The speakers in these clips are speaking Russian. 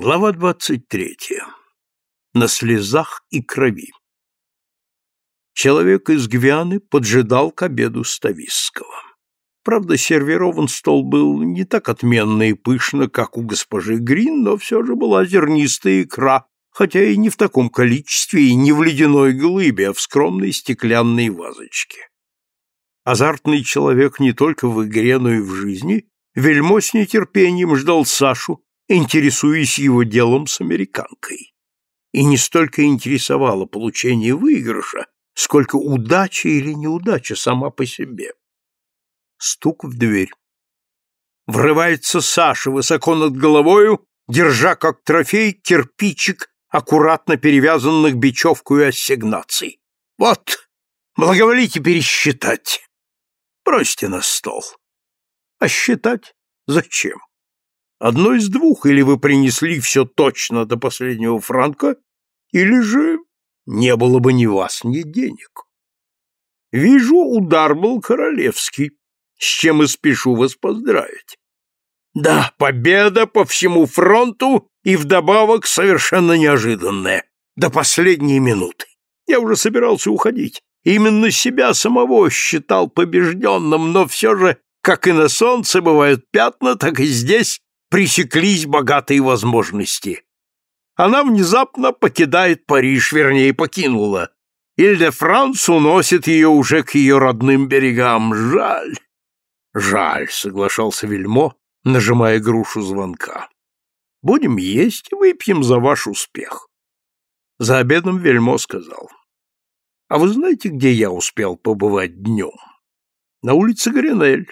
Глава двадцать третья. На слезах и крови. Человек из Гвианы поджидал к обеду Стависского. Правда, сервирован стол был не так отменно и пышно, как у госпожи Грин, но все же была зернистая икра, хотя и не в таком количестве и не в ледяной глыбе, а в скромной стеклянной вазочке. Азартный человек не только в игре, но и в жизни, Вельмо с нетерпением ждал Сашу, интересуясь его делом с американкой. И не столько интересовало получение выигрыша, сколько удача или неудача сама по себе. Стук в дверь. Врывается Саша высоко над головою, держа как трофей кирпичик, аккуратно перевязанных бечевкой ассигнаций. Вот, благоволите пересчитать. Бросьте на стол. А считать зачем? Одно из двух, или вы принесли все точно до последнего франка, или же не было бы ни вас, ни денег. Вижу, удар был королевский, с чем и спешу вас поздравить. Да, победа по всему фронту и вдобавок совершенно неожиданная, до последней минуты. Я уже собирался уходить. Именно себя самого считал побежденным, но все же, как и на солнце бывают пятна, так и здесь пресеклись богатые возможности. Она внезапно покидает Париж, вернее, покинула. Иль-де-Франс уносит ее уже к ее родным берегам. Жаль. Жаль, соглашался Вельмо, нажимая грушу звонка. Будем есть и выпьем за ваш успех. За обедом Вельмо сказал. А вы знаете, где я успел побывать днем? На улице Гринель,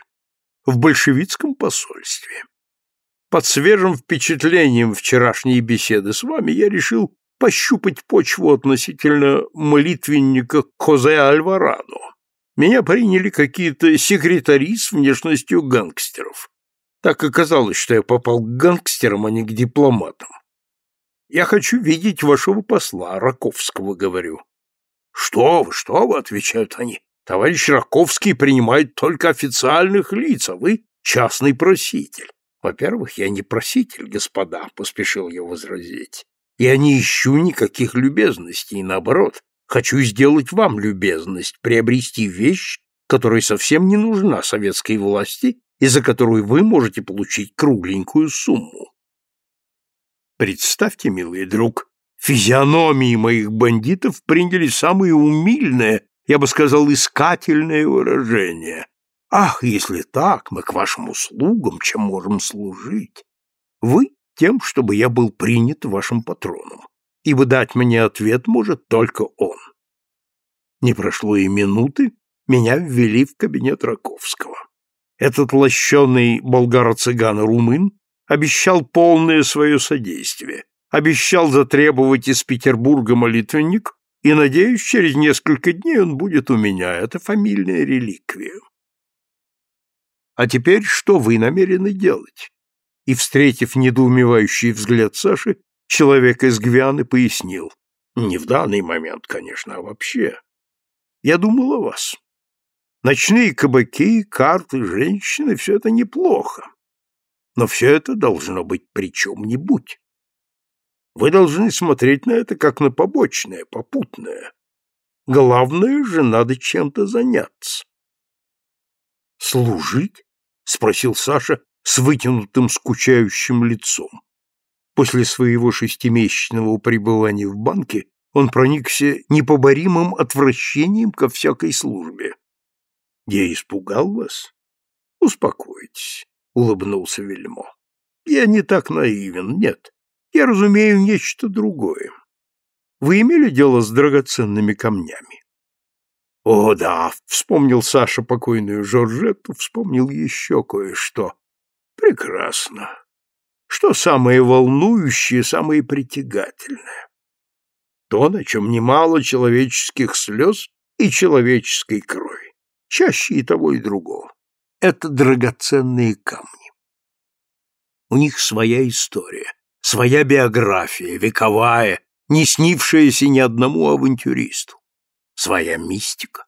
в большевистском посольстве. Под свежим впечатлением вчерашней беседы с вами я решил пощупать почву относительно молитвенника Хозе Альварадо. Меня приняли какие-то секретари с внешностью гангстеров. Так оказалось, что я попал к гангстерам, а не к дипломатам. Я хочу видеть вашего посла, Раковского, говорю. Что вы, что вы, отвечают они. Товарищ Раковский принимает только официальных лиц, а вы частный проситель. Во-первых, я не проситель, господа, поспешил я возразить. Я не ищу никаких любезностей, наоборот, хочу сделать вам любезность, приобрести вещь, которая совсем не нужна советской власти и за которую вы можете получить кругленькую сумму. Представьте, милый друг, физиономии моих бандитов приняли самые умильное, я бы сказал, искательное выражение. Ах, если так, мы к вашим услугам, чем можем служить? Вы тем, чтобы я был принят вашим патроном, ибо дать мне ответ может только он. Не прошло и минуты, меня ввели в кабинет Раковского. Этот лощеный болгар-цыган-румын обещал полное свое содействие, обещал затребовать из Петербурга молитвенник, и, надеюсь, через несколько дней он будет у меня. Это фамильная реликвия. А теперь что вы намерены делать? И, встретив недоумевающий взгляд Саши, человек из Гвианы пояснил. Не в данный момент, конечно, а вообще. Я думал о вас. Ночные кабаки, карты, женщины — все это неплохо. Но все это должно быть при чем-нибудь. Вы должны смотреть на это как на побочное, попутное. Главное же, надо чем-то заняться. Служить? — спросил Саша с вытянутым скучающим лицом. После своего шестимесячного пребывания в банке он проникся непоборимым отвращением ко всякой службе. — Я испугал вас? — Успокойтесь, — улыбнулся Вельмо. — Я не так наивен, нет. Я разумею нечто другое. Вы имели дело с драгоценными камнями? О, да, вспомнил Саша покойную Жоржетту, вспомнил еще кое-что. Прекрасно. Что самое волнующее, самое притягательное? То, на чем немало человеческих слез и человеческой крови. Чаще и того, и другого. Это драгоценные камни. У них своя история, своя биография, вековая, не снившаяся ни одному авантюристу своя мистика.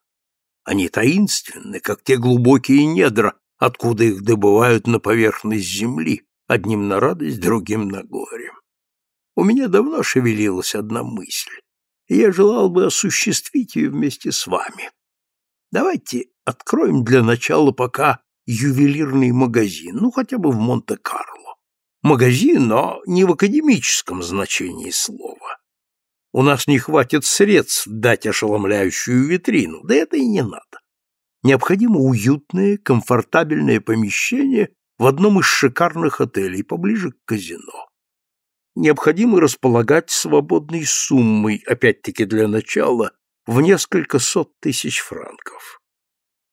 Они таинственны, как те глубокие недра, откуда их добывают на поверхность земли, одним на радость, другим на горе. У меня давно шевелилась одна мысль, и я желал бы осуществить ее вместе с вами. Давайте откроем для начала пока ювелирный магазин, ну, хотя бы в Монте-Карло. Магазин, но не в академическом значении слова. У нас не хватит средств дать ошеломляющую витрину, да это и не надо. Необходимо уютное, комфортабельное помещение в одном из шикарных отелей поближе к казино необходимо располагать свободной суммой, опять-таки для начала, в несколько сот тысяч франков.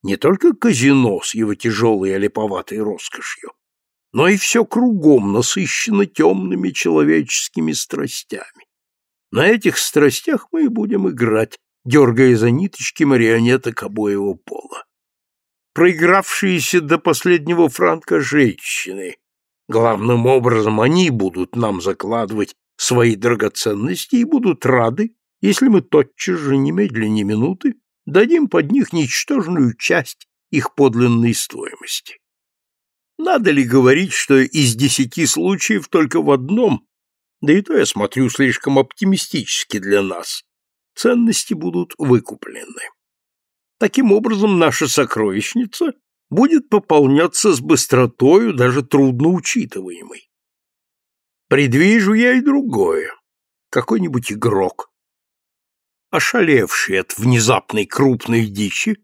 Не только казино с его тяжелой и липоватой роскошью, но и все кругом насыщено темными человеческими страстями. На этих страстях мы и будем играть, дергая за ниточки марионеток обоего пола. Проигравшиеся до последнего франка женщины, Главным образом они будут нам закладывать свои драгоценности и будут рады, если мы тотчас же, немедленно минуты, дадим под них ничтожную часть их подлинной стоимости. Надо ли говорить, что из десяти случаев только в одном, да и то я смотрю слишком оптимистически для нас, ценности будут выкуплены. Таким образом, наша сокровищница будет пополняться с быстротою, даже трудно учитываемой. Предвижу я и другое. Какой-нибудь игрок, ошалевший от внезапной крупной дичи,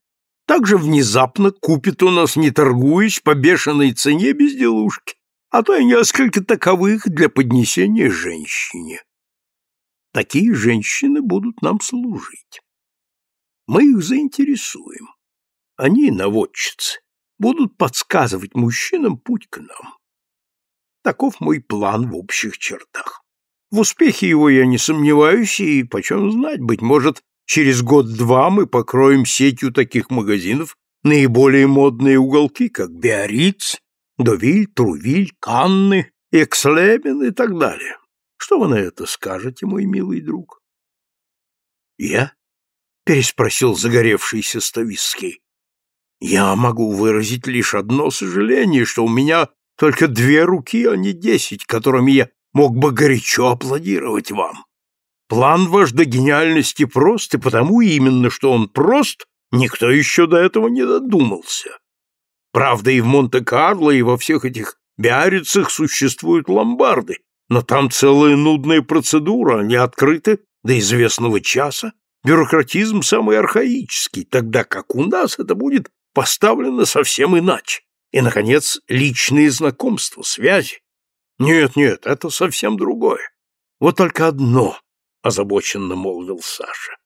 также внезапно купит у нас, не торгуясь, по бешеной цене безделушки, а то и несколько таковых для поднесения женщине. Такие женщины будут нам служить. Мы их заинтересуем. Они наводчицы будут подсказывать мужчинам путь к нам. Таков мой план в общих чертах. В успехе его я не сомневаюсь, и почем знать, быть может, через год-два мы покроем сетью таких магазинов наиболее модные уголки, как Биарриц, Довиль, Трувиль, Канны, Экслебен и так далее. Что вы на это скажете, мой милый друг? Я? переспросил загоревшийся Ставицкий. Я могу выразить лишь одно сожаление, что у меня только две руки, а не десять, которыми я мог бы горячо аплодировать вам. План ваш до гениальности прост, и потому именно, что он прост, никто еще до этого не додумался. Правда, и в Монте-Карло, и во всех этих Биаррицах существуют ломбарды, но там целая нудная процедура, они открыты до известного часа, бюрократизм самый архаический, тогда как у нас это будет поставлено совсем иначе. И, наконец, личные знакомства, связи. Нет, нет, это совсем другое. Вот только одно, — озабоченно молвил Саша.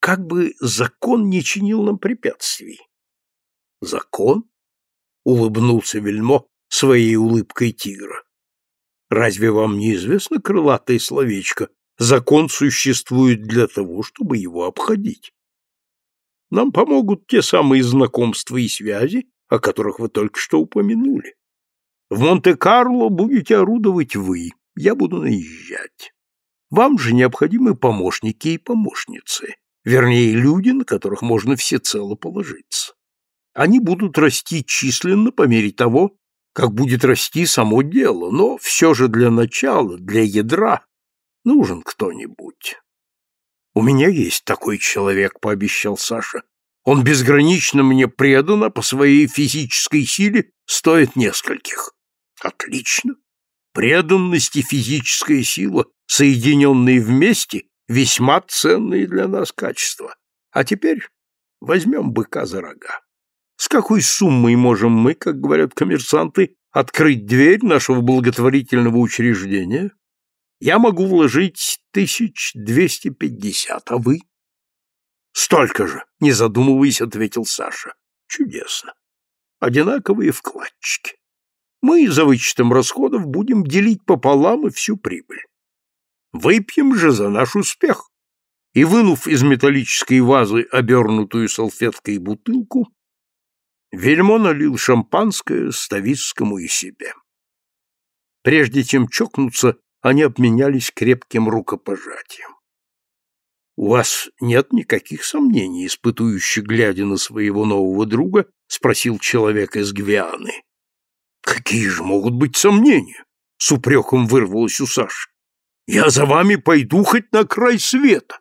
Как бы закон не чинил нам препятствий. Закон? — улыбнулся Вельмо своей улыбкой тигра. Разве вам не известно крылатое словечко «закон существует для того, чтобы его обходить»? Нам помогут те самые знакомства и связи, о которых вы только что упомянули. В Монте-Карло будете орудовать вы, я буду наезжать. Вам же необходимы помощники и помощницы, вернее, люди, на которых можно всецело положиться. Они будут расти численно по мере того, как будет расти само дело, но все же для начала, для ядра, нужен кто-нибудь. «У меня есть такой человек», — пообещал Саша. «Он безгранично мне предан, а по своей физической силе стоит нескольких». «Отлично. Преданность и физическая сила, соединенные вместе, весьма ценные для нас качества. А теперь возьмем быка за рога. С какой суммой можем мы, как говорят коммерсанты, открыть дверь нашего благотворительного учреждения?» Я могу вложить тысяч двести пятьдесят, а вы? Столько же, не задумываясь, ответил Саша. Чудесно. Одинаковые вкладчики. Мы за вычетом расходов будем делить пополам и всю прибыль. Выпьем же за наш успех. И, вынув из металлической вазы обернутую салфеткой бутылку, Вельмо налил шампанское Ставицкому и себе. Прежде чем чокнуться, они обменялись крепким рукопожатием. «У вас нет никаких сомнений?» — испытующий, глядя на своего нового друга, спросил человек из Гвианы. «Какие же могут быть сомнения?» — с упреком вырвалось у Саши. Я за вами пойду хоть на край света.